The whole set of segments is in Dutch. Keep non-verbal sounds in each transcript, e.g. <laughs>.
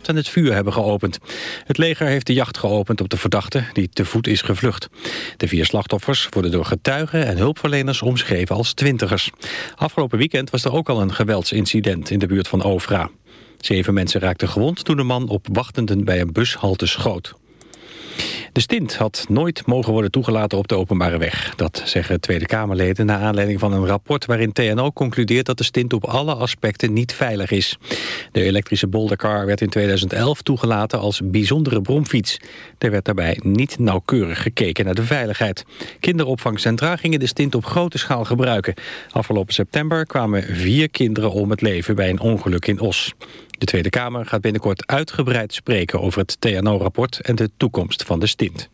en het vuur hebben geopend. Het leger heeft de jacht geopend op de verdachte die te voet is gevlucht. De vier slachtoffers worden door getuigen en hulpverleners omschreven als twintigers. Afgelopen weekend was er ook al een geweldsincident in de buurt van Ovra. Zeven mensen raakten gewond toen de man op wachtenden bij een bushalte schoot. De stint had nooit mogen worden toegelaten op de openbare weg. Dat zeggen Tweede Kamerleden na aanleiding van een rapport... waarin TNO concludeert dat de stint op alle aspecten niet veilig is. De elektrische boldercar werd in 2011 toegelaten als bijzondere bromfiets. Er werd daarbij niet nauwkeurig gekeken naar de veiligheid. Kinderopvangcentra gingen de stint op grote schaal gebruiken. Afgelopen september kwamen vier kinderen om het leven bij een ongeluk in Os. De Tweede Kamer gaat binnenkort uitgebreid spreken over het TNO-rapport en de toekomst van de stint.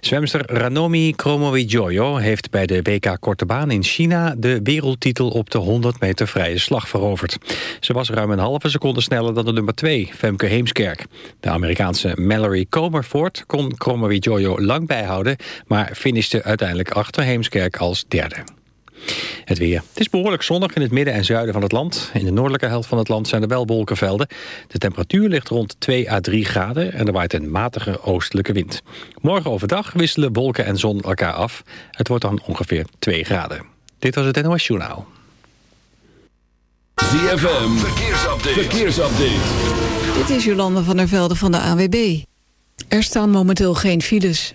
Zwemster Ranomi Kromowidjojo heeft bij de WK Korte Baan in China de wereldtitel op de 100 meter vrije slag veroverd. Ze was ruim een halve seconde sneller dan de nummer 2, Femke Heemskerk. De Amerikaanse Mallory Comerford kon Kromowidjojo lang bijhouden, maar finishte uiteindelijk achter Heemskerk als derde. Het weer. Het is behoorlijk zonnig in het midden en zuiden van het land. In de noordelijke helft van het land zijn er wel wolkenvelden. De temperatuur ligt rond 2 à 3 graden en er waait een matige oostelijke wind. Morgen overdag wisselen wolken en zon elkaar af. Het wordt dan ongeveer 2 graden. Dit was het NOS Journaal. ZFM, verkeersupdate. verkeersupdate. Dit is Jolande van der Velde van de AWB. Er staan momenteel geen files.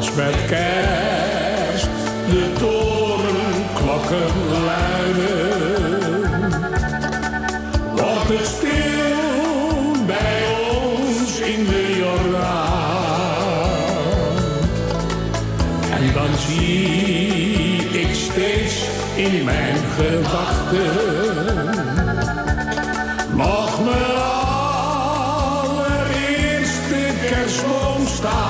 Als met kerst de torenklokken luiden, wordt het stil bij ons in de Jordaan. En dan zie ik steeds in mijn gedachten nog mijn allereerste kerstboom staan.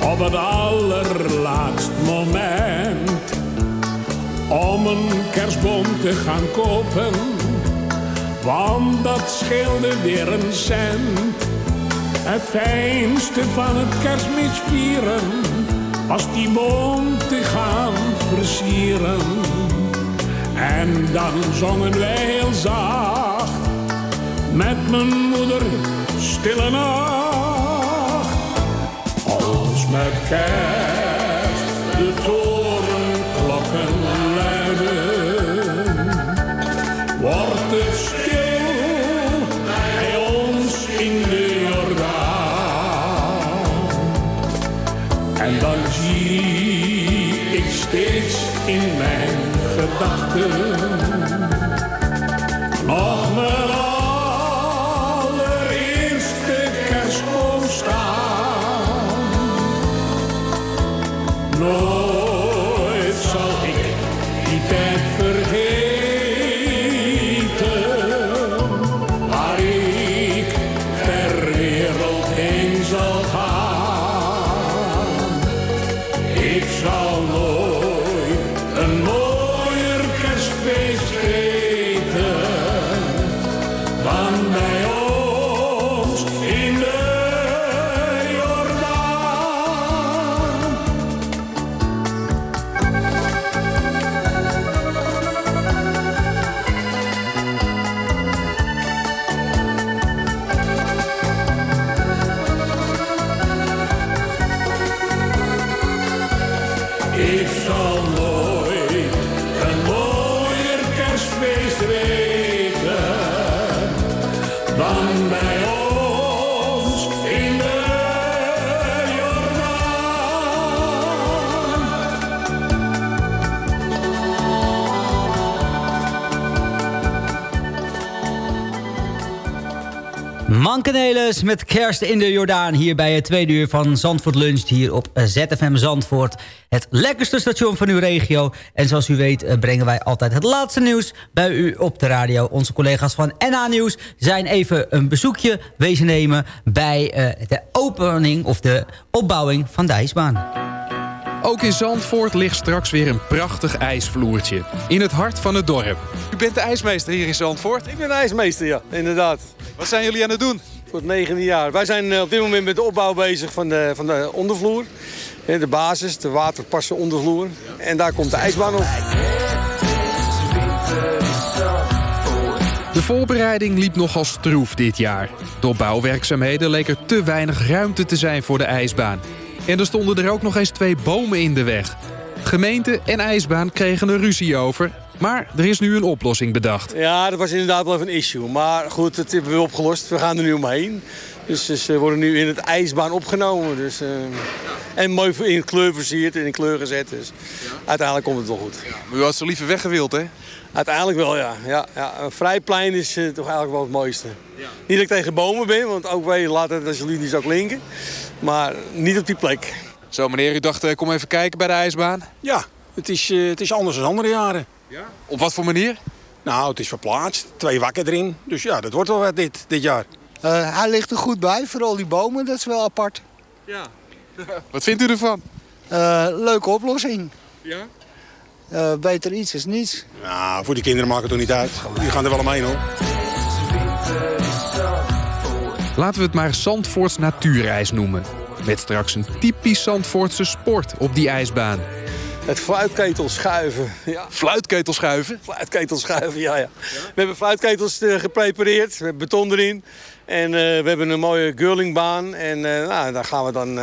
op het allerlaatst moment om een kerstboom te gaan kopen, want dat scheelde weer een cent. Het fijnste van het kerstmis vieren was die boom te gaan versieren. En dan zongen wij heel zacht met mijn moeder stille nacht. Met kerst de torenklokken luiden, wordt het stil bij ons in de Jordaan. En dan zie ik steeds in mijn gedachten Met kerst in de Jordaan. Hier bij het tweede uur van Zandvoort Lunch. Hier op eh, ZFM Zandvoort. Het lekkerste station van uw regio. En zoals u weet eh, brengen wij altijd het laatste nieuws bij u op de radio. Onze collega's van NA Nieuws zijn even een bezoekje wezen nemen... bij eh, de opening of de opbouwing van de ijsbaan. Ook in Zandvoort ligt straks weer een prachtig ijsvloertje. In het hart van het dorp. U bent de ijsmeester hier in Zandvoort? Ik ben de ijsmeester, ja, inderdaad. Wat zijn jullie aan het doen? Voor het negende jaar. Wij zijn eh, op dit moment met de opbouw bezig van de, van de ondervloer. De basis, de waterpassen ondervloer. En daar komt de ijsbaan op. De voorbereiding liep nogal stroef dit jaar. Door bouwwerkzaamheden leek er te weinig ruimte te zijn voor de ijsbaan. En er stonden er ook nog eens twee bomen in de weg. Gemeente en ijsbaan kregen er ruzie over. Maar er is nu een oplossing bedacht. Ja, dat was inderdaad wel even een issue. Maar goed, dat hebben we opgelost. We gaan er nu omheen. Dus ze worden nu in het ijsbaan opgenomen. Dus, eh, en mooi in kleur versierd en in kleur gezet. Dus uiteindelijk komt het wel goed. Maar u had ze liever weggewild, hè? Uiteindelijk wel, ja. ja, ja. Een vrij plein is eh, toch eigenlijk wel het mooiste. Niet dat ik tegen bomen ben, want ook wij laten het alsjeblieft niet zo klinken. Maar niet op die plek. Zo, meneer, u dacht, eh, kom even kijken bij de ijsbaan. Ja, het is, eh, het is anders dan andere jaren. Op wat voor manier? Nou, het is verplaatst. Twee wakken erin. Dus ja, dat wordt wel wat dit, dit jaar. Eh, hij ligt er goed bij, vooral die bomen, dat is wel apart. Ja. <laughs> Wat vindt u ervan? Eh, leuke oplossing. Ja? Eh, beter iets is niets. Nou, voor die kinderen maakt het toch niet uit. Die gaan er wel omheen hoor. Laten we het maar Zandvoorts natuurijs noemen. Met straks een typisch Zandvoortse sport op die ijsbaan. Het fluitketel schuiven. Ja. Fluitketel schuiven? Fluitketel schuiven, ja, ja. We hebben fluitketels eh, geprepareerd. Hebben beton erin. En eh, we hebben een mooie curlingbaan. En eh, nou, daar gaan we dan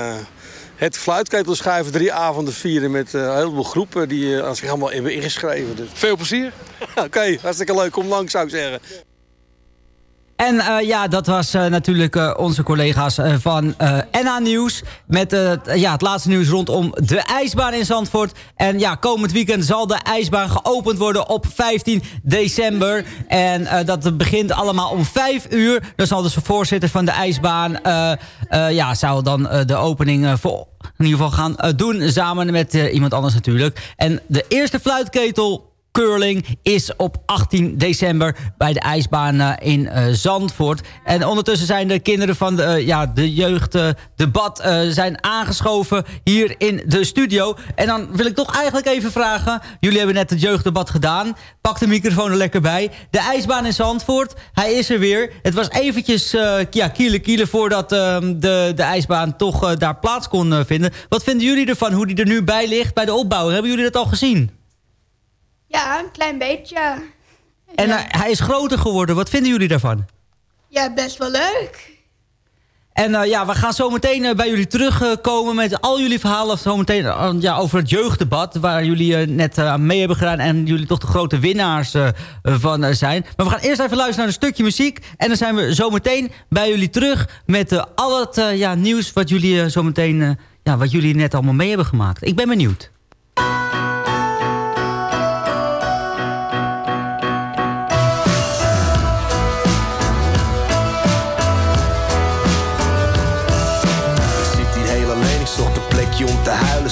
het fluitketel schuiven drie avonden vieren... met een heleboel groepen die eh, zich allemaal hebben ingeschreven. Dus. Veel plezier. <laughs> Oké, hartstikke leuk. Kom langs, zou ik zeggen. En eh, ja, dat was eh, natuurlijk eh, onze collega's van NA Nieuws. Met ja, het laatste nieuws rondom de ijsbaan in Zandvoort. En ja, komend weekend zal de ijsbaan geopend worden op 15 december. En dat begint allemaal om 5 uur. Dan zal dus de voorzitter van de ijsbaan... ja, zou dan de opening voor in ieder geval gaan doen. Samen met iemand anders natuurlijk. En de eerste fluitketel curling is op 18 december bij de ijsbaan eh, in eh, Zandvoort. En ondertussen zijn de kinderen van de, eh, ja, de jeugddebat zijn aangeschoven hier in de studio. En dan wil ik toch eigenlijk even vragen... jullie hebben net het jeugddebat gedaan. Pak de microfoon er lekker bij. De ijsbaan in Zandvoort, hij is er weer. Het was eventjes eh ja, kielen kielen voordat eh, de, de ijsbaan toch daar plaats kon vinden. Wat vinden jullie ervan, hoe die er nu bij ligt bij de opbouw? Hebben jullie dat al gezien? Ja, een klein beetje. En hij is groter geworden. Wat vinden jullie daarvan? Ja, best wel leuk. En eh, ja, we gaan zo meteen eh, bij jullie terugkomen met al jullie verhalen zo meteen, eh, ja, over het jeugddebat. Waar jullie net aan mee hebben gedaan en jullie toch de grote winnaars van zijn. Maar we gaan eerst even luisteren naar een stukje muziek. En dan zijn we zo meteen bij jullie terug met al het ja, nieuws wat jullie zo meteen, ja, wat jullie net allemaal mee hebben gemaakt. Ik ben benieuwd.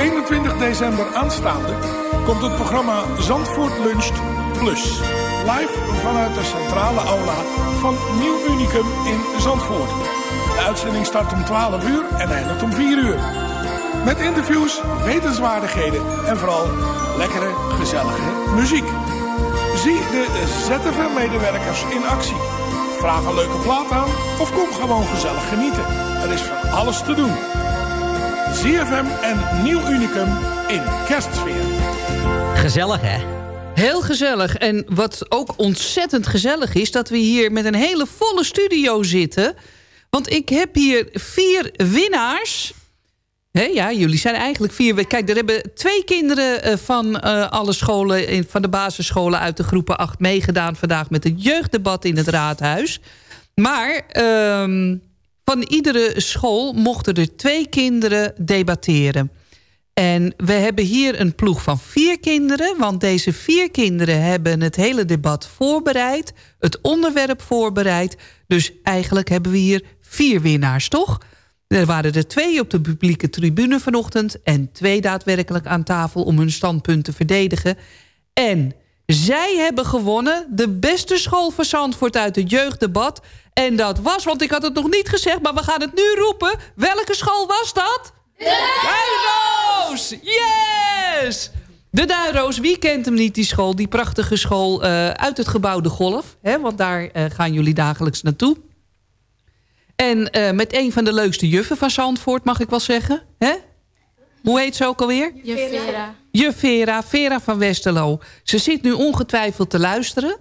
21 december aanstaande komt het programma Zandvoort Luncht Plus. Live vanuit de centrale aula van Nieuw Unicum in Zandvoort. De uitzending start om 12 uur en eindigt om 4 uur. Met interviews, wetenswaardigheden en vooral lekkere, gezellige muziek. Zie de ZFM-medewerkers in actie. Vraag een leuke plaat aan of kom gewoon gezellig genieten. Er is van alles te doen. ZFM en Nieuw Unicum in kerstsfeer. Gezellig, hè? Heel gezellig. En wat ook ontzettend gezellig is... dat we hier met een hele volle studio zitten. Want ik heb hier vier winnaars. Hé, ja, jullie zijn eigenlijk vier. Kijk, er hebben twee kinderen eh, van eh, alle scholen... in- van de basisscholen uit de groepen 8 meegedaan... vandaag met het jeugddebat in het raadhuis. Maar ehm, van iedere school mochten er twee kinderen debatteren. En we hebben hier een ploeg van vier kinderen... want deze vier kinderen hebben het hele debat voorbereid... het onderwerp voorbereid. Dus eigenlijk hebben we hier vier winnaars, toch? Er waren er twee op de publieke tribune vanochtend... en twee daadwerkelijk aan tafel om hun standpunt te verdedigen. En zij hebben gewonnen de beste school van Zandvoort uit het jeugddebat. En dat was, want ik had het nog niet gezegd... maar we gaan het nu roepen. Welke school was dat? Duinroos! Yes! De Duinroos, wie kent hem niet, die school? Die prachtige school eh, uit het gebouw De Golf. Hè, want daar eh, gaan jullie dagelijks naartoe. En eh, met een van de leukste juffen van Zandvoort, mag ik wel zeggen. Hè? Hoe heet ze ook alweer? Je Vera. Vera, Vera van Westerlo. Ze zit nu ongetwijfeld te luisteren.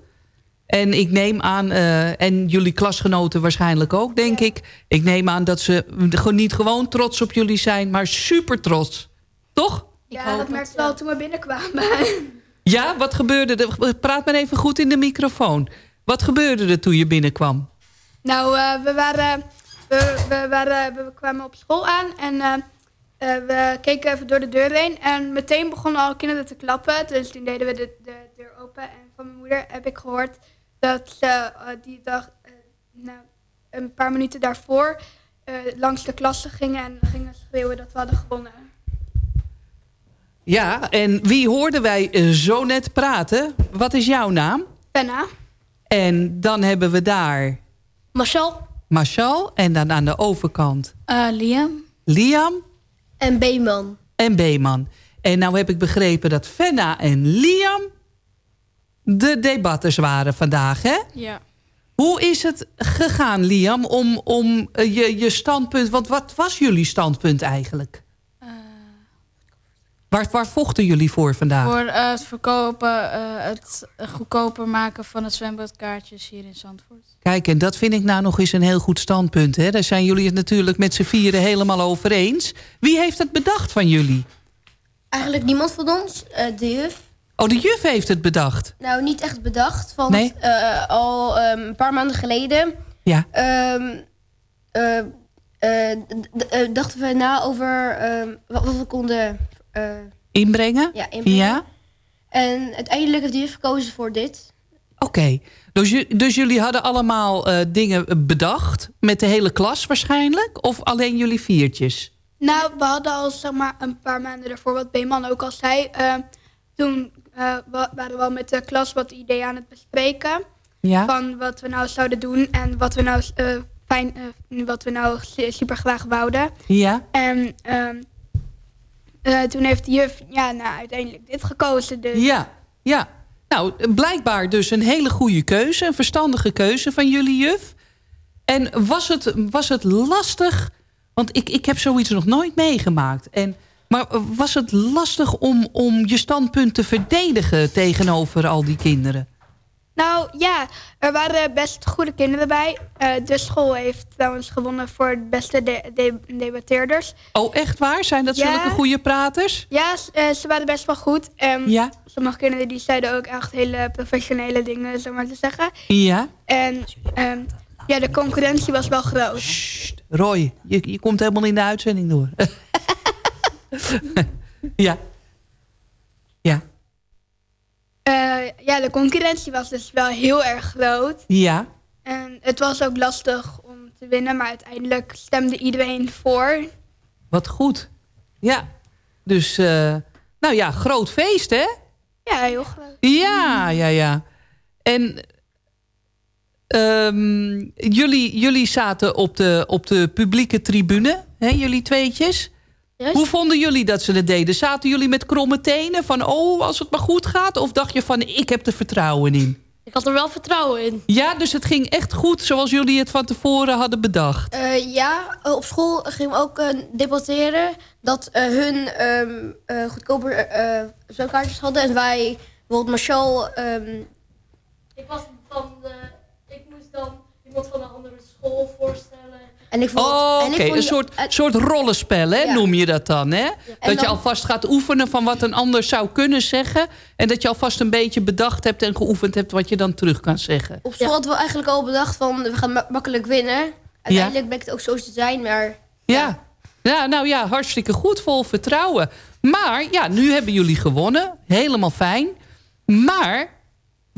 En ik neem aan, eh, en jullie klasgenoten waarschijnlijk ook, denk ik. Ik neem aan dat ze gewoon niet gewoon trots op jullie zijn, maar super trots. Toch? Ja, dat merkte wel toen we binnenkwamen. <laughs> Ja, wat gebeurde er? Praat maar even goed in de microfoon. Wat gebeurde er toen je binnenkwam? Nou, eh, we, waren, we, we, waren, we kwamen op school aan en eh, eh, we keken even door de deur heen. En meteen begonnen alle kinderen te klappen. Dus toen deden we de, de deur open. En van mijn moeder heb ik gehoord dat ze eh, die dag, eh, nou, een paar minuten daarvoor, eh, langs de klassen gingen en gingen schreeuwen dat we hadden gewonnen. Ja, en wie hoorden wij zo net praten? Wat is jouw naam? Penna. En dan hebben we daar Marcel. Marshall. En dan aan de overkant Eh, Liam. Liam. En Beeman. En Beeman. En nou heb ik begrepen dat Fenna en Liam de debatters waren vandaag, hè? Ja. Hoe is het gegaan, Liam, om, om eh, je, je standpunt... Want wat was jullie standpunt eigenlijk? Waar, waar vochten jullie voor vandaag? Voor eh, het verkopen, eh, het goedkoper maken van het zwembadkaartjes hier in Zandvoort. Kijk, en dat vind ik nou nog eens een heel goed standpunt. Hè? Daar zijn jullie het natuurlijk met z'n vieren helemaal over eens. Wie heeft het bedacht van jullie? Eigenlijk niemand van ons, eh, de juf. Oh, de juf heeft het bedacht. Nou, niet echt bedacht, want Nee? eh, al ehm, een paar maanden geleden... Ja. ehm, eh, eh, eh, dachten we na over ehm, wat, wat we konden... eh, Inbrengen? Ja, inbrengen. Ja? En uiteindelijk heeft juf gekozen voor dit. Oké. Dus, dus jullie hadden allemaal eh, dingen bedacht? Met de hele klas waarschijnlijk? Of alleen jullie viertjes? Nou, we hadden al zeg maar, een paar maanden daarvoor, wat Beeman ook al zei. eh, toen eh, wa- waren we al met de klas wat ideeën aan het bespreken. Ja. Van wat we nou zouden doen en wat we nou, eh, fijn, eh, wat we nou super graag wouden. Ja? En eh, toen heeft de juf ja, nou, uiteindelijk dit gekozen. Dus. Ja, ja. Nou, blijkbaar dus een hele goede keuze. Een verstandige keuze van jullie juf. En was het, was het lastig... Want ik, ik heb zoiets nog nooit meegemaakt. En, maar was het lastig om, om je standpunt te verdedigen... tegenover al die kinderen? Nou ja, er waren best goede kinderen bij. Eh, de school heeft trouwens gewonnen voor de beste de- de- debatteerders. Oh, echt waar? Zijn dat Ja. zulke goede praters? Ja, eh, ze waren best wel goed. Ehm, Ja. Sommige kinderen die zeiden ook echt hele professionele dingen, zeg maar te zeggen. Ja. En ehm, ja, de concurrentie was wel groot. Roy, je, je komt helemaal in de uitzending door. <laughs> Ja. Ja, de concurrentie was dus wel heel erg groot. Ja. En het was ook lastig om te winnen, maar uiteindelijk stemde iedereen voor. Wat goed. Ja. Dus, eh, nou ja, groot feest, hè? Ja, heel groot. Ja, ja, ja. En ehm, jullie, jullie zaten op de, op de publieke tribune, hè, jullie tweetjes. Hoe vonden jullie dat ze het deden? Zaten jullie met kromme tenen van, oh, als het maar goed gaat? Of dacht je van, ik heb er vertrouwen in? Ik had er wel vertrouwen in. Ja, dus het ging echt goed zoals jullie het van tevoren hadden bedacht. Eh, ja, op school gingen we ook eh, debatteren dat eh, hun ehm, eh, goedkoper eh zwemkaartjes hadden en wij bijvoorbeeld Marcel... ehm, Ik was van de... Ik moest dan iemand van een andere school voorstellen. En ik vond, Oh, oké. ik vond Een soort, soort rollenspel, hè, Ja. noem je dat dan, hè? dat je alvast gaat oefenen van wat een ander zou kunnen zeggen... en dat je alvast een beetje bedacht hebt en geoefend hebt... wat je dan terug kan zeggen. Op school hadden we eigenlijk al bedacht van we gaan ma- makkelijk winnen. Uiteindelijk bleek het ook zo te zijn, maar Ja. ja, nou ja, hartstikke goed, vol vertrouwen. Maar ja, nu hebben jullie gewonnen. Helemaal fijn. Maar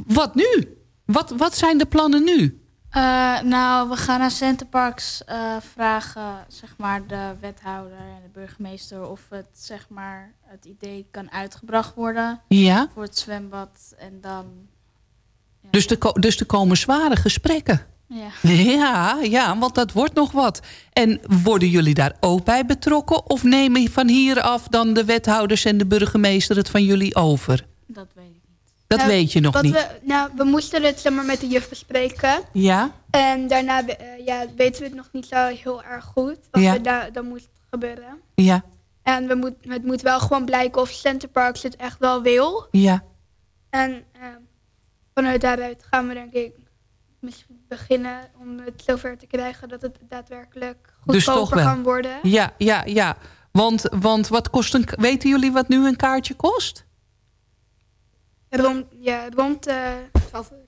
wat nu? Wat, wat zijn de plannen nu? Eh, nou, we gaan aan Centerparks eh vragen, zeg maar, de wethouder en de burgemeester... of het, zeg maar, het idee kan uitgebracht worden Ja. voor het zwembad. En dan, Dus er, dus er komen zware gesprekken. ja. <laughs> Ja, ja, want dat wordt nog wat. En worden jullie daar ook bij betrokken? Of nemen van hieraf dan de wethouders en de burgemeester het van jullie over? Dat weet ik Dat Nou, weet je nog wat niet. We, nou, we moesten het zeg maar, met de juf bespreken. Ja? En daarna eh, ja, weten we het nog niet zo heel erg goed. Wat Ja. da dan moet gebeuren. Ja, En we moet, het moet wel gewoon blijken of Center Parks het echt wel wil. ja. En eh, vanuit daaruit gaan we denk ik misschien beginnen om het zover te krijgen dat het daadwerkelijk Dus toch goedkoper wel. kan worden. Ja, ja, ja. Want, want wat kost een... Weten jullie wat nu een kaartje kost? Rond, ja, rond eh 12 euro.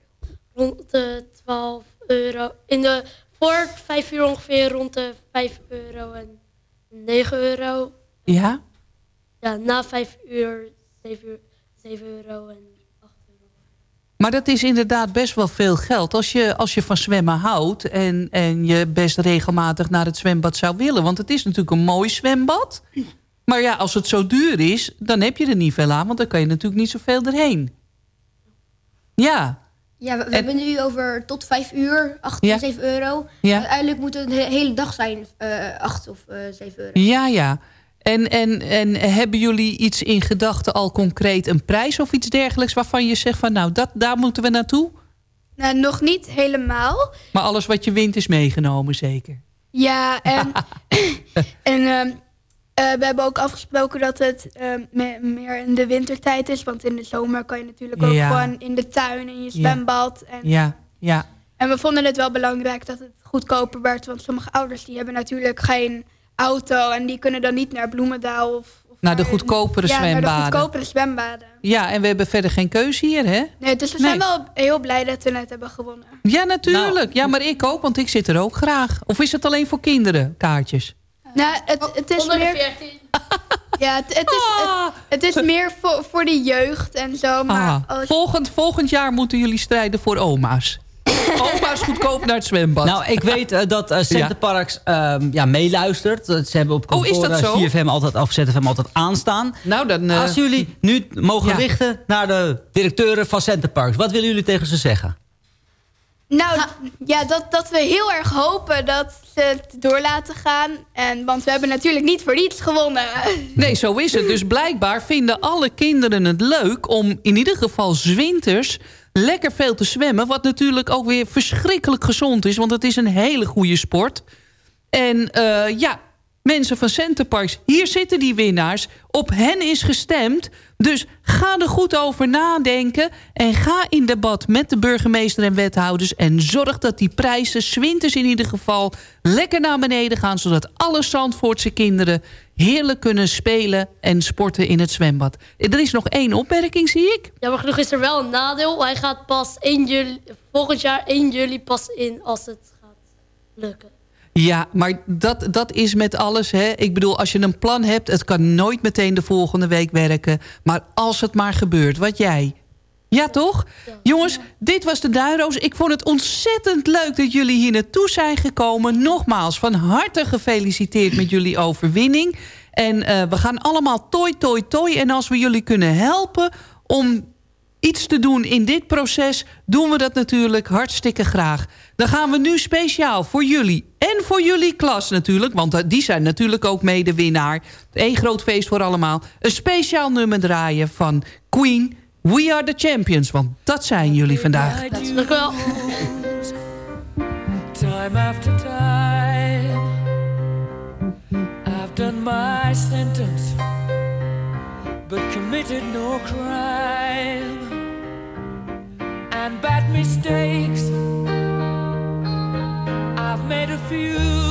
Rond de 12 euro. In de, voor 5 uur ongeveer rond de 5 euro en 9 euro. Ja? Ja, na 5 uur 7, uur, 7 euro en Maar dat is inderdaad best wel veel geld. Als je, als je van zwemmen houdt en, en je best regelmatig naar het zwembad zou willen. Want het is natuurlijk een mooi zwembad. Maar ja, als het zo duur is, dan heb je er niet veel aan. Want dan kan je natuurlijk niet zoveel erheen. Ja, ja, we, we En- hebben nu over tot 5 uur, 8 Ja. 7 euro. Ja. Uiteindelijk moet het een he- hele dag zijn, eh 8 of eh 7 euro. ja, ja. En, en, en hebben jullie iets in gedachten al concreet een prijs of iets dergelijks... waarvan je zegt van nou, dat, daar moeten we naartoe? Nou, nog niet helemaal. Maar alles wat je wint is meegenomen, zeker? Ja, en, <laughs> en ehm, eh, we hebben ook afgesproken dat het ehm, me- meer in de wintertijd is. Want in de zomer kan je natuurlijk ook Ja. gewoon in de tuin, in je zwembad. En, Ja, ja. en we vonden het wel belangrijk dat het goedkoper werd. Want sommige ouders die hebben natuurlijk geen auto. En die kunnen dan niet naar Bloemendaal of... Naar de goedkopere ja, naar zwembaden. de goedkopere zwembaden. Ja, en we hebben verder geen keuze hier, hè? Nee, dus we Nee. zijn wel heel blij dat we net hebben gewonnen. Ja, natuurlijk. Ja, maar ik ook, want ik zit er ook graag. Of is het alleen voor kinderen, kaartjes? Nou, het, het is onder de meer... 14. <laughs> Ja, het, het is, het, het is meer voor, voor de jeugd en zo. Maar Ah, als, volgend, volgend jaar moeten jullie strijden voor oma's. <laughs> oma's goedkoop naar het zwembad. Nou, ik weet eh, dat eh Centerparks ehm, ja, meeluistert. Ze hebben op Oh, is kantoor dat zo? CFM altijd, of ZFM altijd aanstaan. Nou, dan... eh, Als jullie nu mogen ja. richten naar de directeuren van Centerparks... wat willen jullie tegen ze zeggen? Nou, ja, dat, dat we heel erg hopen dat ze het door laten gaan. En, want we hebben natuurlijk niet voor niets gewonnen. <laughs> Nee, zo is het. Dus blijkbaar vinden alle kinderen het leuk... om in ieder geval zwinters lekker veel te zwemmen. Wat natuurlijk ook weer verschrikkelijk gezond is. Want het is een hele goede sport. En eh, ja, mensen van Centerparks, hier zitten die winnaars. Op hen is gestemd. Dus ga er goed over nadenken. En ga in debat met de burgemeester en wethouders. En zorg dat die prijzen, zwinters in ieder geval, lekker naar beneden gaan. Zodat alle Zandvoortse kinderen heerlijk kunnen spelen en sporten in het zwembad. Er is nog één opmerking, zie ik. Jammer genoeg is er wel een nadeel. Hij gaat pas 1 juli, volgend jaar 1 juli pas in als het gaat lukken. Ja, maar dat, dat is met alles. Hè. Ik bedoel, als je een plan hebt... het kan nooit meteen de volgende week werken. Maar als het maar gebeurt, wat jij... Ja, toch? Jongens, dit was de Duinroos. Ik vond het ontzettend leuk dat jullie hier naartoe zijn gekomen. Nogmaals, van harte gefeliciteerd met jullie overwinning. En eh, we gaan allemaal toi, toi, toi. En als we jullie kunnen helpen om iets te doen in dit proces... doen we dat natuurlijk hartstikke graag. Dan gaan we nu speciaal voor jullie en voor jullie klas natuurlijk... want die zijn natuurlijk ook medewinnaar. Eén groot feest voor allemaal. Een speciaal nummer draaien van Queen... We are the champions, want dat zijn jullie vandaag. Dank u wel. Time after time, I've done my sentence, but committed no crime. and bad mistakes. I've made a few.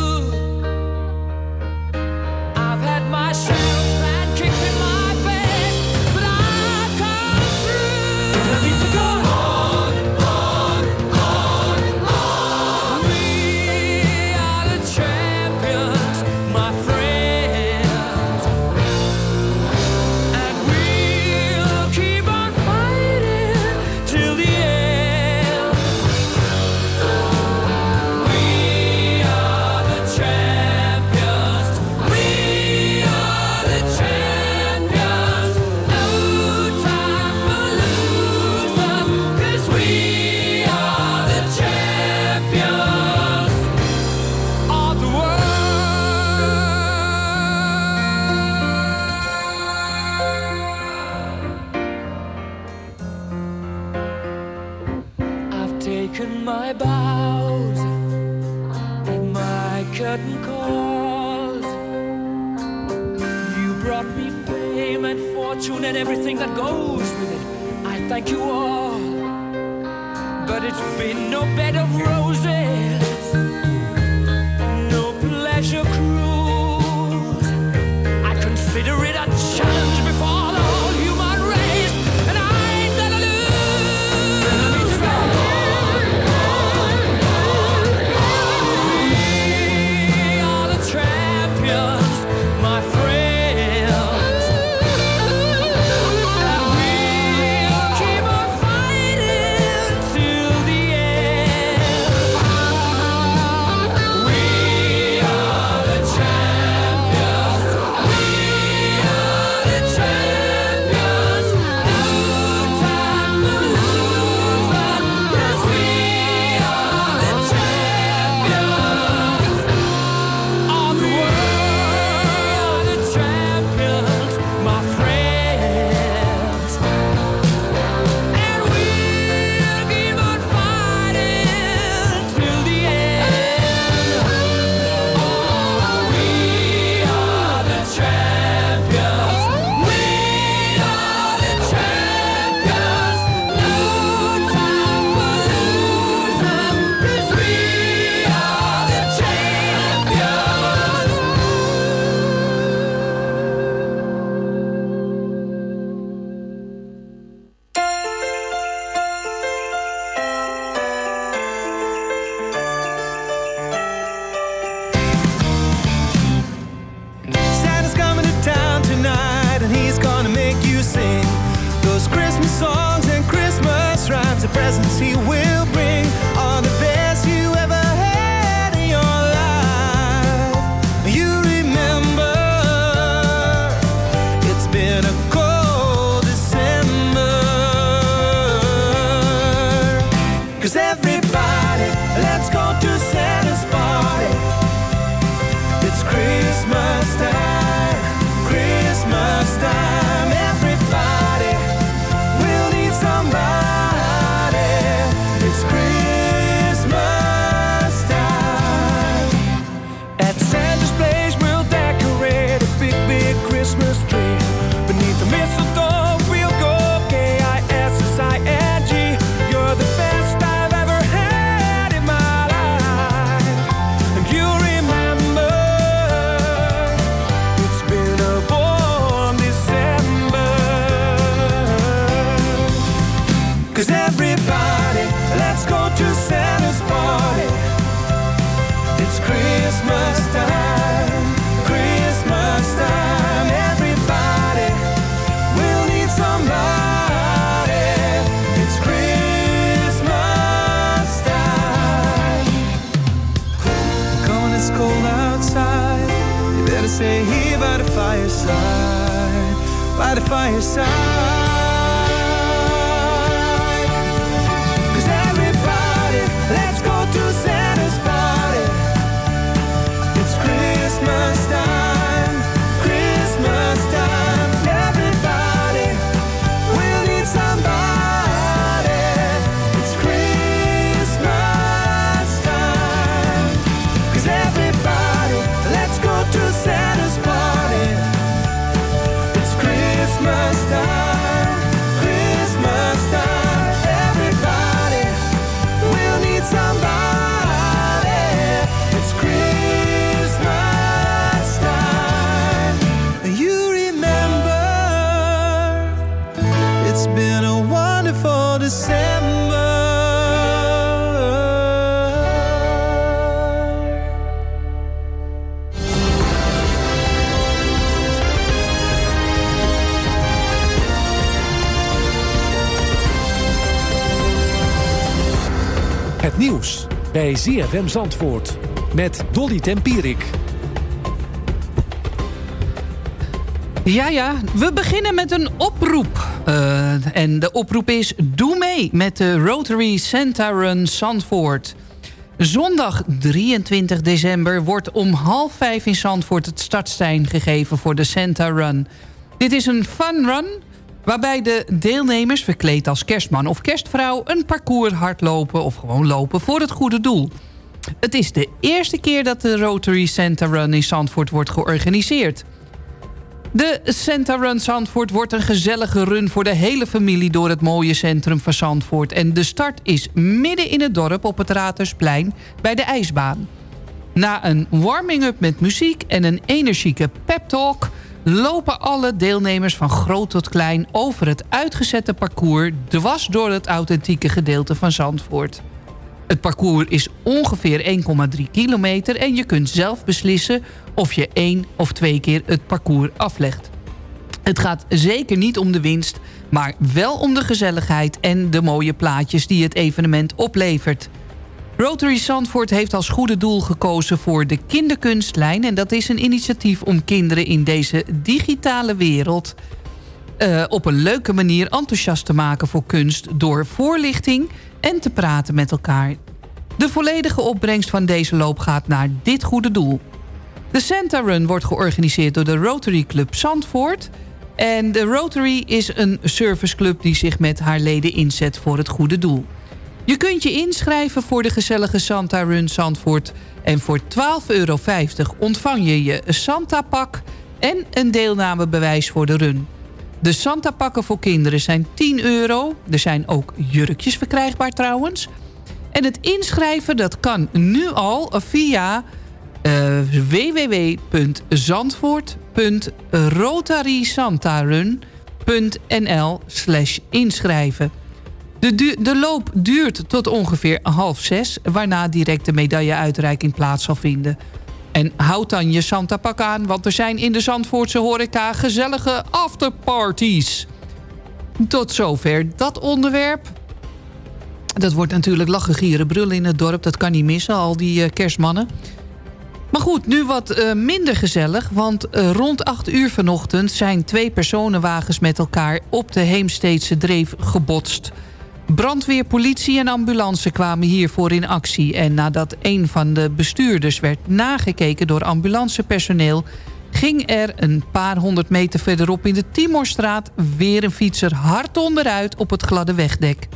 by the fireside. Bij ZFM Zandvoort met Dolly Tempierik. Ja, ja, we beginnen met een oproep. Uh, en de oproep is, doe mee met de Rotary Santa Run Zandvoort. Zondag 23 december wordt om half vijf in Zandvoort het startstein gegeven voor de Santa Run. Dit is een fun run waarbij de deelnemers verkleed als kerstman of kerstvrouw... een parcours hardlopen of gewoon lopen voor het goede doel. Het is de eerste keer dat de Rotary Santa Run in Zandvoort wordt georganiseerd. De Santa Run Zandvoort wordt een gezellige run voor de hele familie... door het mooie centrum van Zandvoort. En de start is midden in het dorp op het Ratersplein bij de ijsbaan. Na een warming-up met muziek en een energieke pep talk lopen alle deelnemers van groot tot klein... over het uitgezette parcours dwars door het authentieke gedeelte van Zandvoort. Het parcours is ongeveer 1,3 kilometer... en je kunt zelf beslissen of je één of twee keer het parcours aflegt. Het gaat zeker niet om de winst, maar wel om de gezelligheid... en de mooie plaatjes die het evenement oplevert... Rotary Zandvoort heeft als goede doel gekozen voor de kinderkunstlijn... en dat is een initiatief om kinderen in deze digitale wereld... Uh, op een leuke manier enthousiast te maken voor kunst... door voorlichting en te praten met elkaar. De volledige opbrengst van deze loop gaat naar dit goede doel. De Santa Run wordt georganiseerd door de Rotary Club Zandvoort... en de Rotary is een serviceclub die zich met haar leden inzet voor het goede doel. Je kunt je inschrijven voor de gezellige Santa Run Zandvoort... en voor 12,50 euro ontvang je je Santa-pak... en een deelnamebewijs voor de run. De Santa-pakken voor kinderen zijn 10 euro. Er zijn ook jurkjes verkrijgbaar trouwens. En het inschrijven dat kan nu al via uh, www.zandvoort.rotarysantarun.nl slash inschrijven. De, de loop duurt tot ongeveer half zes... waarna direct de medailleuitreiking plaats zal vinden. En houd dan je Santa pak aan... want er zijn in de Zandvoortse horeca gezellige afterparties. Tot zover dat onderwerp. Dat wordt natuurlijk lachen, gieren, brullen in het dorp. Dat kan niet missen, al die uh, kerstmannen. Maar goed, nu wat uh, minder gezellig. Want uh, rond 8 uur vanochtend zijn twee personenwagens met elkaar... op de Heemsteedse Dreef gebotst... Brandweer, politie en ambulance kwamen hiervoor in actie. En nadat een van de bestuurders werd nagekeken door ambulancepersoneel... ging er een paar honderd meter verderop in de Timorstraat... weer een fietser hard onderuit op het gladde wegdek.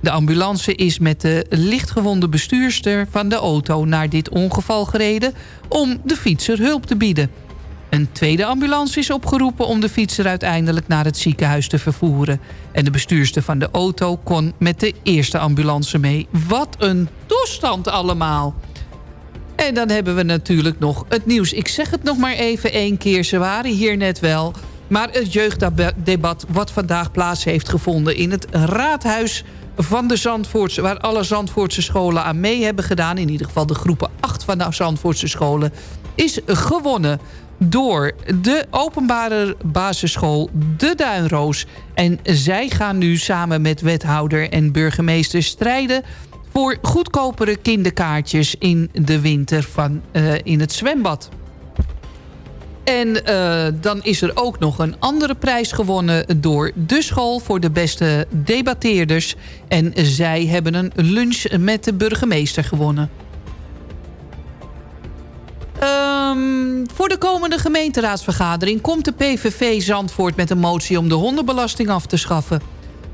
De ambulance is met de lichtgewonde bestuurster van de auto... naar dit ongeval gereden om de fietser hulp te bieden. Een tweede ambulance is opgeroepen om de fietser uiteindelijk naar het ziekenhuis te vervoeren. En de bestuurster van de auto kon met de eerste ambulance mee. Wat een toestand allemaal! En dan hebben we natuurlijk nog het nieuws. Ik zeg het nog maar even één keer, ze waren hier net wel. Maar het jeugddebat wat vandaag plaats heeft gevonden... in het raadhuis van de Zandvoortse... waar alle Zandvoortse scholen aan mee hebben gedaan... in ieder geval de groepen 8 van de Zandvoortse scholen... is gewonnen door de openbare basisschool De Duinroos. En zij gaan nu samen met wethouder en burgemeester strijden... voor goedkopere kinderkaartjes in de winter van, uh, in het zwembad. En uh, dan is er ook nog een andere prijs gewonnen door de school... voor de beste debatteerders. En zij hebben een lunch met de burgemeester gewonnen. Um, voor de komende gemeenteraadsvergadering komt de PVV Zandvoort met een motie om de hondenbelasting af te schaffen.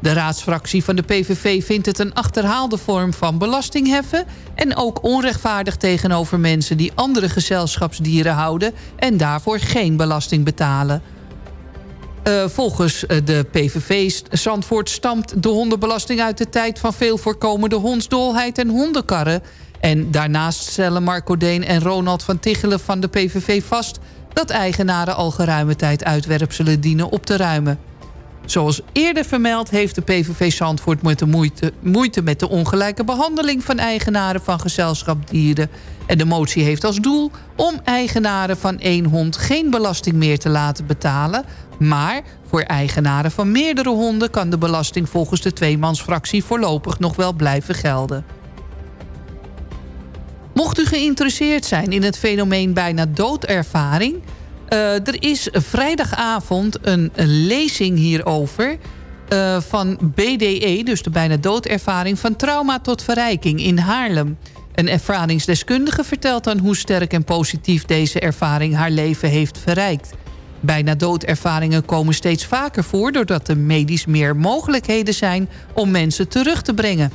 De raadsfractie van de PVV vindt het een achterhaalde vorm van belastingheffen... en ook onrechtvaardig tegenover mensen die andere gezelschapsdieren houden... en daarvoor geen belasting betalen. Uh, volgens eh, de PVV Zandvoort stamt de hondenbelasting uit de tijd... van veel voorkomende hondsdolheid en hondenkarren... En daarnaast stellen Marco Deen en Ronald van Tichelen van de PVV vast... dat eigenaren al geruime tijd uitwerpselen dienen op te ruimen. Zoals eerder vermeld heeft de PVV Zandvoort met de moeite, met de ongelijke behandeling van eigenaren van gezelschapsdieren. En de motie heeft als doel om eigenaren van één hond geen belasting meer te laten betalen. Maar voor eigenaren van meerdere honden kan de belasting volgens de tweemansfractie voorlopig nog wel blijven gelden. Geïnteresseerd zijn in het fenomeen bijna doodervaring... Uh, er is vrijdagavond een, lezing hierover... Uh, van BDE, dus de bijna doodervaring... van trauma tot verrijking in Haarlem. Een ervaringsdeskundige vertelt dan hoe sterk en positief deze ervaring haar leven heeft verrijkt. Bijna doodervaringen komen steeds vaker voor... doordat er medisch meer mogelijkheden zijn om mensen terug te brengen.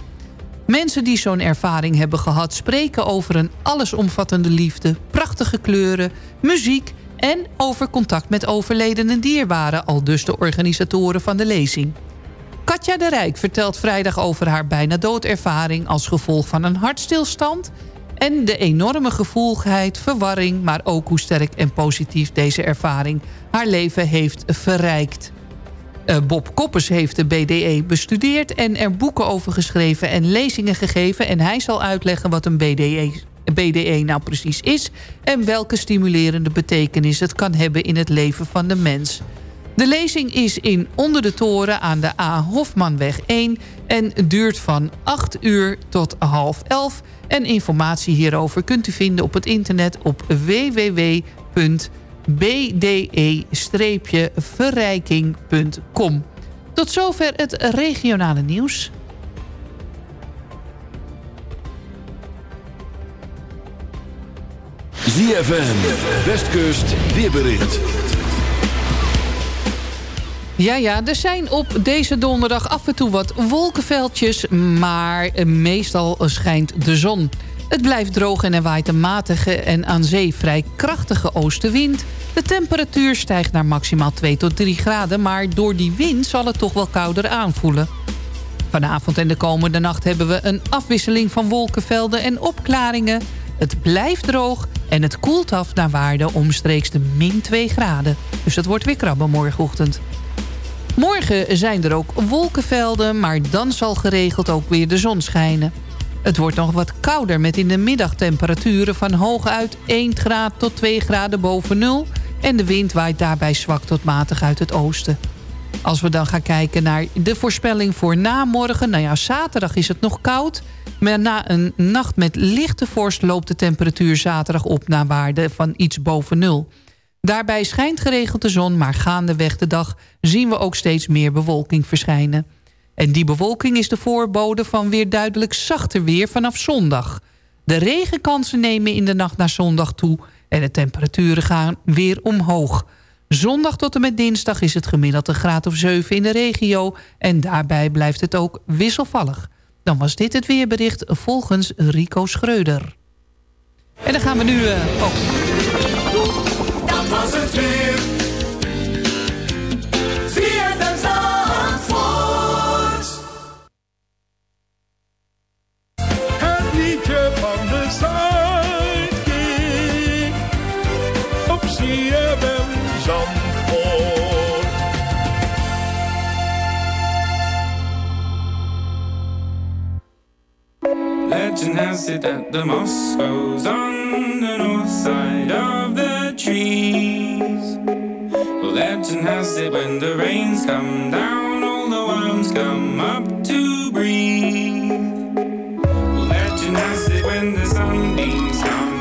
Mensen die zo'n ervaring hebben gehad... spreken over een allesomvattende liefde, prachtige kleuren, muziek... en over contact met overledene dierbaren... al dus de organisatoren van de lezing. Katja de Rijk vertelt vrijdag over haar bijna doodervaring... als gevolg van een hartstilstand... en de enorme gevoeligheid, verwarring... maar ook hoe sterk en positief deze ervaring haar leven heeft verrijkt. Uh, Bob Koppers heeft de BDE bestudeerd en er boeken over geschreven en lezingen gegeven. En hij zal uitleggen wat een BDE, BDE nou precies is... en welke stimulerende betekenis het kan hebben in het leven van de mens. De lezing is in Onder de Toren aan de A. Hofmanweg 1... en duurt van 8 uur tot half 11. En informatie hierover kunt u vinden op het internet op www.bde-verrijking.com. Tot zover het regionale nieuws. ZFM, Westkust, weerbericht. Ja, ja, er zijn op deze donderdag af en toe wat wolkenveldjes... maar meestal schijnt de zon. Het blijft droog en er waait een matige en aan zee vrij krachtige oostenwind. De temperatuur stijgt naar maximaal 2 tot 3 graden... maar door die wind zal het toch wel kouder aanvoelen. Vanavond en de komende nacht hebben we een afwisseling van wolkenvelden en opklaringen. Het blijft droog en het koelt af naar waarde omstreeks de min 2 graden. Dus het wordt weer krabben morgenochtend. Morgen zijn er ook wolkenvelden, maar dan zal geregeld ook weer de zon schijnen. Het wordt nog wat kouder met in de middag temperaturen van hooguit 1 graad tot 2 graden boven nul... en de wind waait daarbij zwak tot matig uit het oosten. Als we dan gaan kijken naar de voorspelling voor namorgen... nou ja, zaterdag is het nog koud... maar na een nacht met lichte vorst loopt de temperatuur zaterdag op... naar waarde van iets boven nul. Daarbij schijnt geregeld de zon, maar gaandeweg de dag... zien we ook steeds meer bewolking verschijnen. En die bewolking is de voorbode van weer duidelijk zachter weer vanaf zondag. De regenkansen nemen in de nacht naar zondag toe... en de temperaturen gaan weer omhoog. Zondag tot en met dinsdag is het gemiddeld een graad of 7 in de regio... en daarbij blijft het ook wisselvallig. Dan was dit het weerbericht volgens Rico Schreuder. En dan gaan we nu... Oh. Dat was het weer. Legend has it that the moss grows on the north side of the trees. Legend has it when the rains come down, all the worms come up to breathe. Legend has it when the sunbeams come,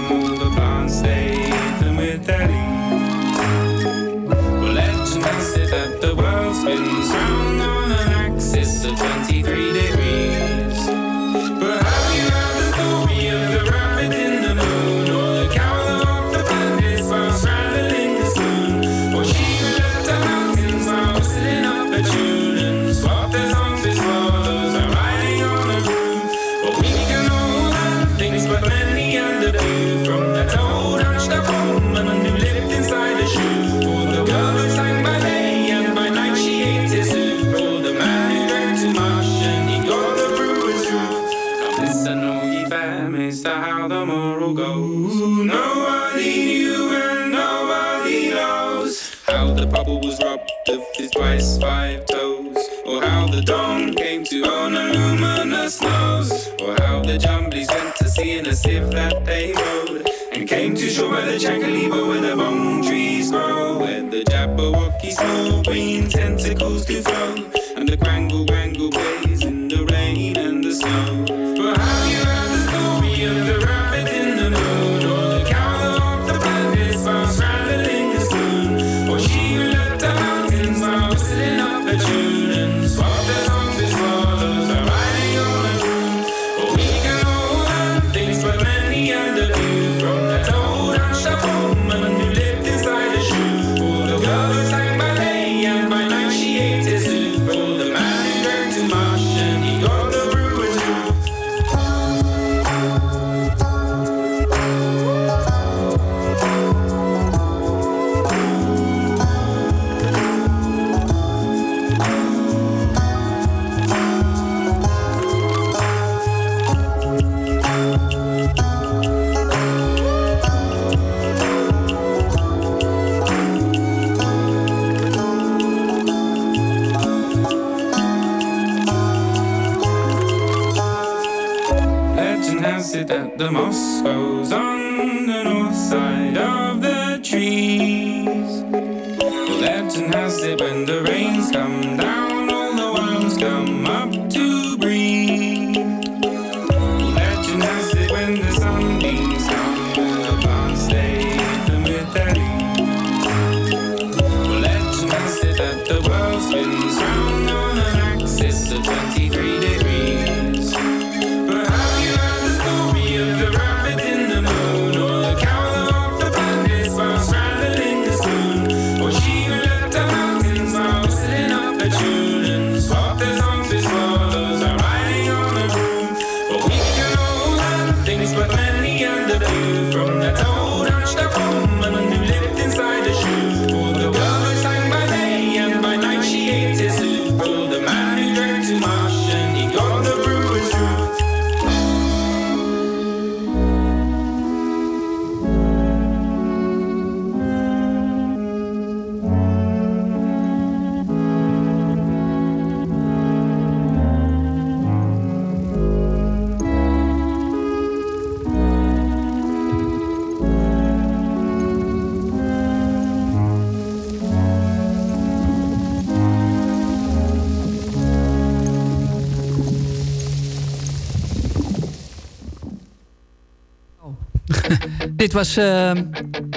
Dit was uh,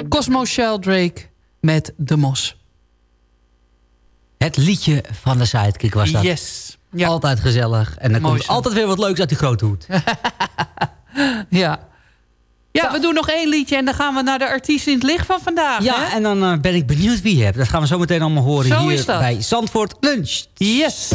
Cosmo Sheldrake met De Mos. Het liedje van de Sidekick was dat. Yes. Altijd gezellig. En er komt altijd weer wat leuks uit die grote hoed. <laughs> ja. Ja, we doen nog één liedje en dan gaan we naar de artiest in het licht van vandaag. Ja, en dan eh, ben ik benieuwd wie je hebt. Dat gaan we zo meteen allemaal horen hier bij Zandvoort Lunch. Yes.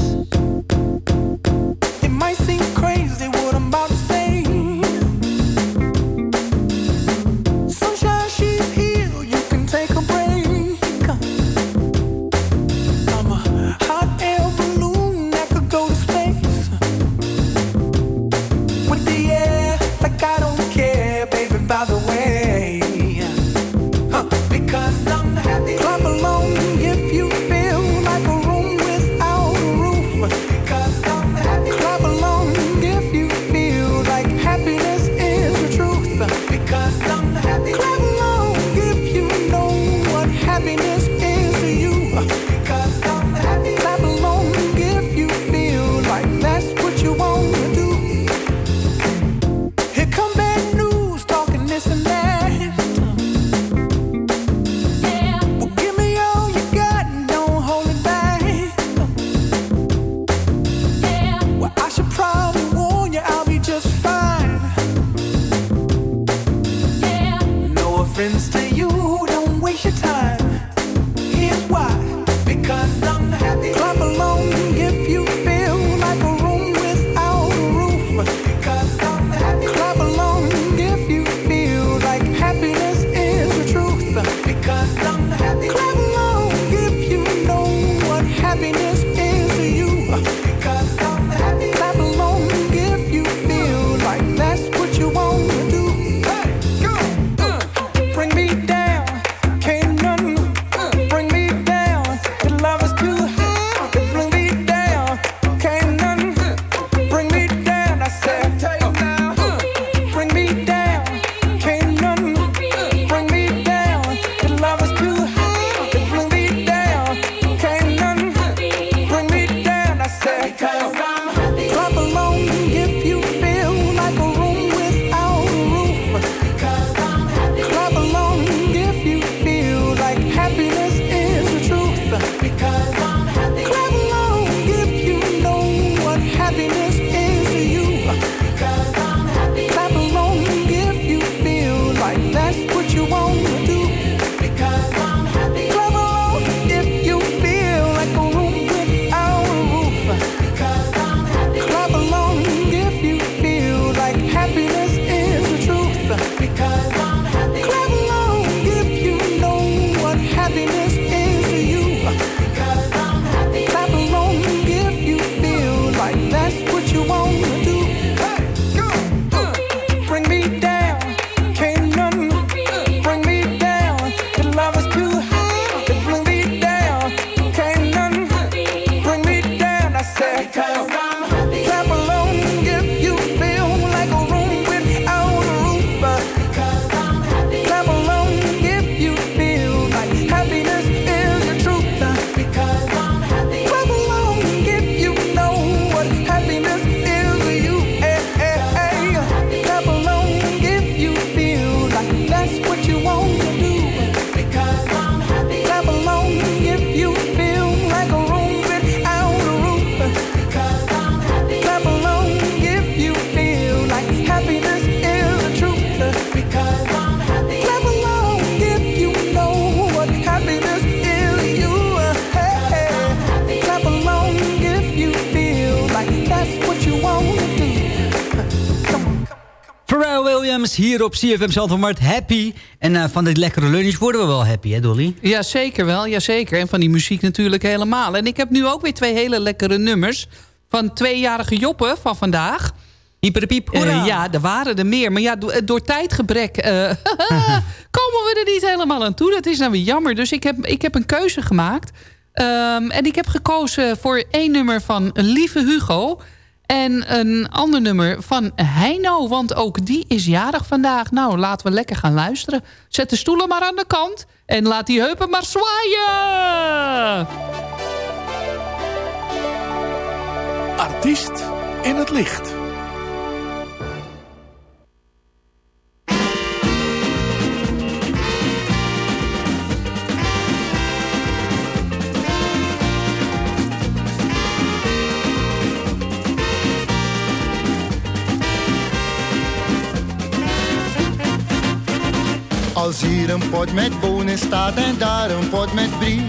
Op CFM Zandvoort. Happy. En eh, van dit lekkere lunch worden we wel happy, hè Dolly? Ja, zeker wel. Ja, zeker. En van die muziek natuurlijk helemaal. En ik heb nu ook weer twee hele lekkere nummers... van tweejarige Joppe van vandaag. Hyperpiep, Uh, ja, er waren er meer. Maar ja, door, door tijdgebrek eh, <laughs> <laughs> komen we er niet helemaal aan toe. Dat is nou weer jammer. Dus ik heb, ik heb een keuze gemaakt. Ehm, en ik heb gekozen voor één nummer van Lieve Hugo... En een ander nummer van Heino, want ook die is jarig vandaag. Nou, laten we lekker gaan luisteren. Zet de stoelen maar aan de kant en laat die heupen maar zwaaien. Artiest in het licht. Als hier een pot met bonen staat en daar een pot met brie,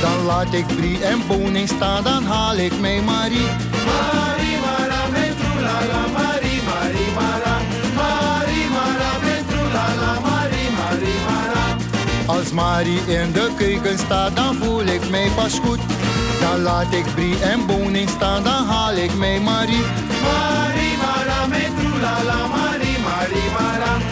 dan laat ik brie en bonen staan, dan haal ik mee Marie. Marie, Mara, met la Marie, Marie, Mara. Marie, Mara, met la Marie, Marie, Mara. Als Marie in de keuken staat, dan voel ik mij pas goed. Dan laat ik brie en bonen staan, dan haal ik mee Marie. Marie, Mara, met Marie, Marie, Mara.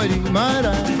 Marie,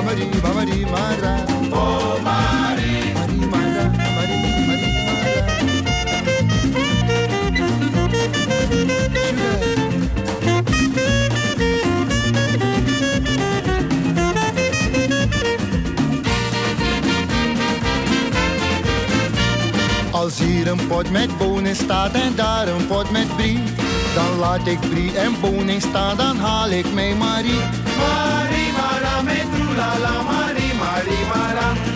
Mara. Mara, Als hier een pot met bonen staat en daar een pot met brie, dan laat ik brie en bonen staan, dan haal ik mee Marie. Marie, Mara, met la Marie, Marie, Mara.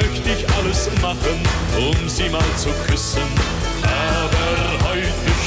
Möchte ich alles machen, um sie mal zu küssen. Aber heute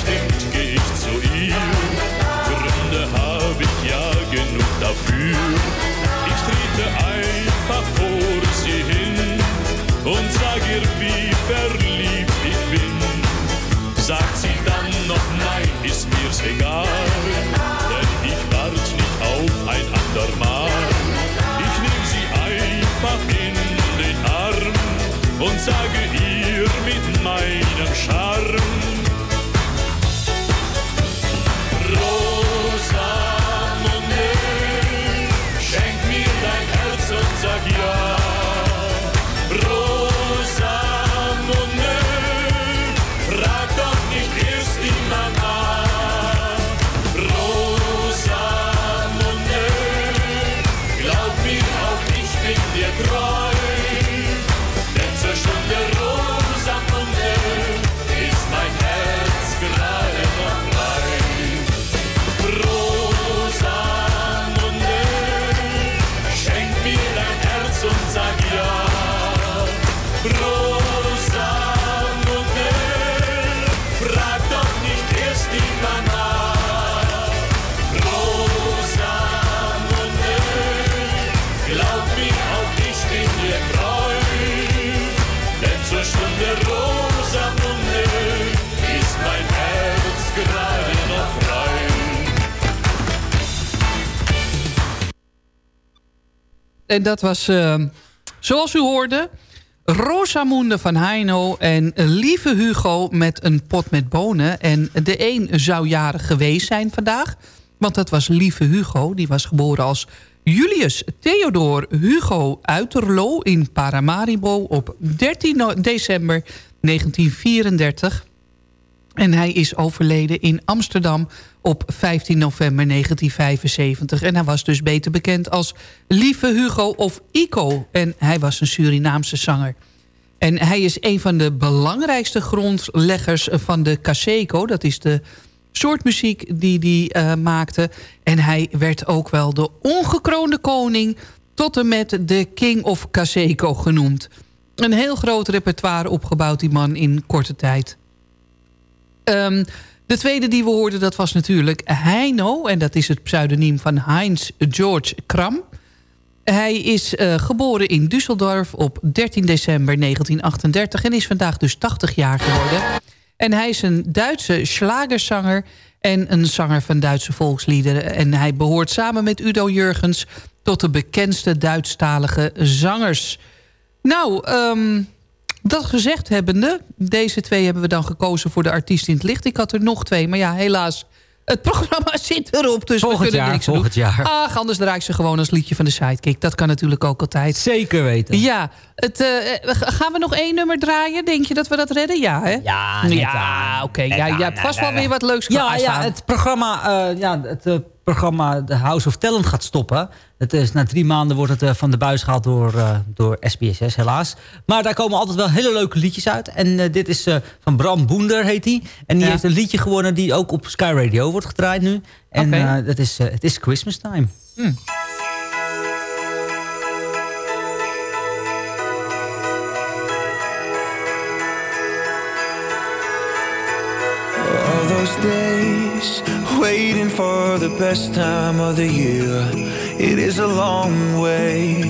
En dat was, eh, zoals u hoorde... Rosamunde van Heino en Lieve Hugo met een pot met bonen. En de een zou jarig geweest zijn vandaag. Want dat was Lieve Hugo. Die was geboren als Julius Theodor Hugo Uiterlo in Paramaribo... op 13 no- december 1934. En hij is overleden in Amsterdam op 15 november 1975. En hij was dus beter bekend als Lieve Hugo of Ico. En hij was een Surinaamse zanger. En hij is een van de belangrijkste grondleggers van de Caseco. Dat is de soort muziek die hij eh, maakte. En hij werd ook wel de ongekroonde koning... tot en met de King of Caseco genoemd. Een heel groot repertoire opgebouwd, die man, in korte tijd. Ehm, de tweede die we hoorden, dat was natuurlijk Heino. En dat is het pseudoniem van Heinz George Kram. Hij is eh, geboren in Düsseldorf op 13 december 1938... en is vandaag dus 80 jaar geworden. En hij is een Duitse slagerzanger en een zanger van Duitse volksliederen. En hij behoort samen met Udo Jurgens... tot de bekendste Duitsstalige zangers. Nou, ehm, dat gezegd hebbende... deze twee hebben we dan gekozen voor de artiest in het licht. Ik had er nog twee, maar ja, helaas... Het programma <laughs> zit erop, dus Volgend we kunnen jaar, niks volgend doen. jaar. Ach, anders draai ik ze gewoon als liedje van de sidekick. Dat kan natuurlijk ook altijd. Zeker weten. Ja, het, eh, gaan we nog één nummer draaien? Denk je dat we dat redden? Ja, hè? Ja, ja oké. Ja, je hebt vast wel weer wat leuks Ja, ja het programma, eh, ja, het eh, programma The House of Talent gaat stoppen. Het is, na drie maanden wordt het eh, van de buis gehaald door, eh, door SBSS, helaas. Maar daar komen altijd wel hele leuke liedjes uit. En eh, dit is eh, van Bram Boender, heet hij. En die Ja. heeft een liedje gewonnen die ook op Sky Radio wordt gedraaid nu. En eh, dat is, eh, het is Christmas Time. All those days waiting for the best time of the year. It is a long way,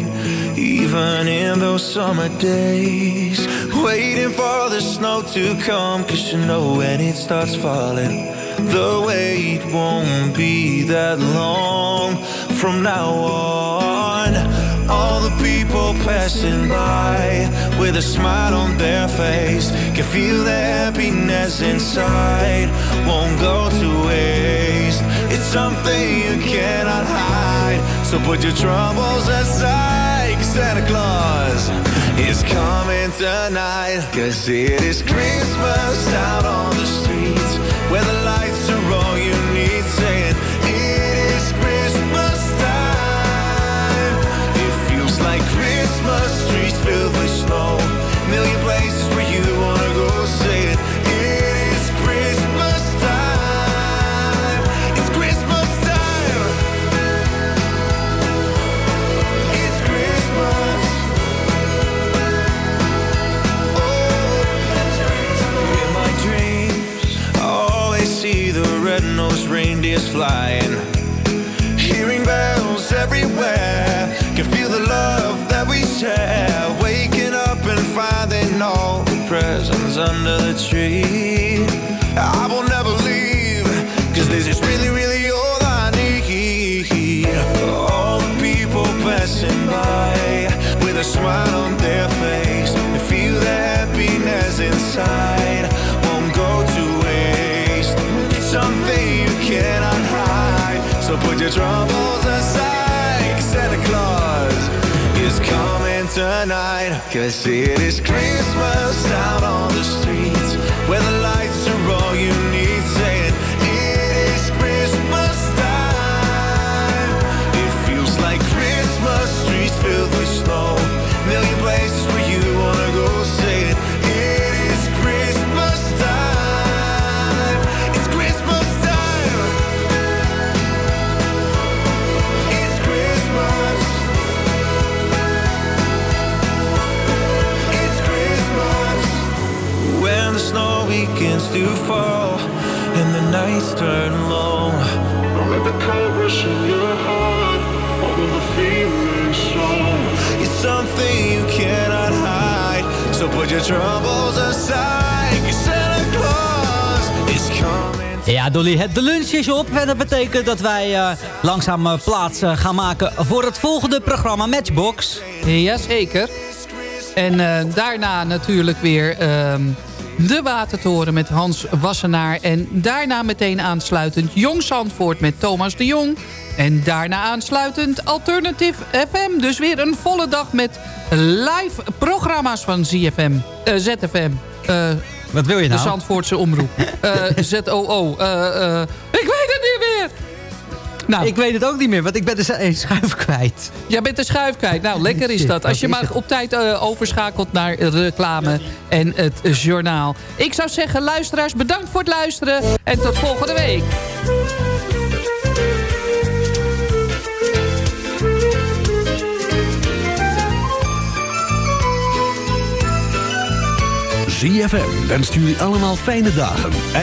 even in those summer days. Waiting for the snow to come, cause you know when it starts falling, the wait won't be that long from now on. All the people passing by with a smile on their face can feel the happiness inside won't go to waste. It's something you cannot hide. So put your troubles aside, 'cause Santa Claus is coming tonight. Cause it is Christmas out on the streets where the lights are all you need. Saying is flying. Hearing bells everywhere, can feel the love that we share. Waking up and finding all the presents under the tree. I will never leave, cause this is really, really all I need. All the people passing by with a smile on their face. Feel the happiness inside troubles aside. Santa Claus is coming tonight. Cause it is Christmas out on the streets where the lights to fall and the nights turn long. Don't let the cold rush in your heart. Although the feeling's strong. It's something you cannot hide. So put your troubles aside. Santa Claus is coming. Ja, Dolly, het de lunch is op. En dat betekent dat wij eh, langzaam eh, plaats eh, gaan maken voor het volgende programma Matchbox. Jazeker. En eh, daarna natuurlijk weer ehm, de Watertoren met Hans Wassenaar. En daarna meteen aansluitend Jong Zandvoort met Thomas de Jong. En daarna aansluitend Alternative FM. Dus weer een volle dag met live programma's van ZFM, eh, ZFM. eh, Wat wil je nou? De Zandvoortse omroep. <laughs> Eh, ZOO. ik weet het. Nou. Ik weet het ook niet meer, want ik ben dus een schuif kwijt. Jij bent de schuif kwijt. Nou, lekker is dat. Als je maar op tijd eh, overschakelt naar reclame en het journaal. Ik zou zeggen, luisteraars, bedankt voor het luisteren. En tot volgende week. ZFM wenst jullie allemaal fijne dagen. En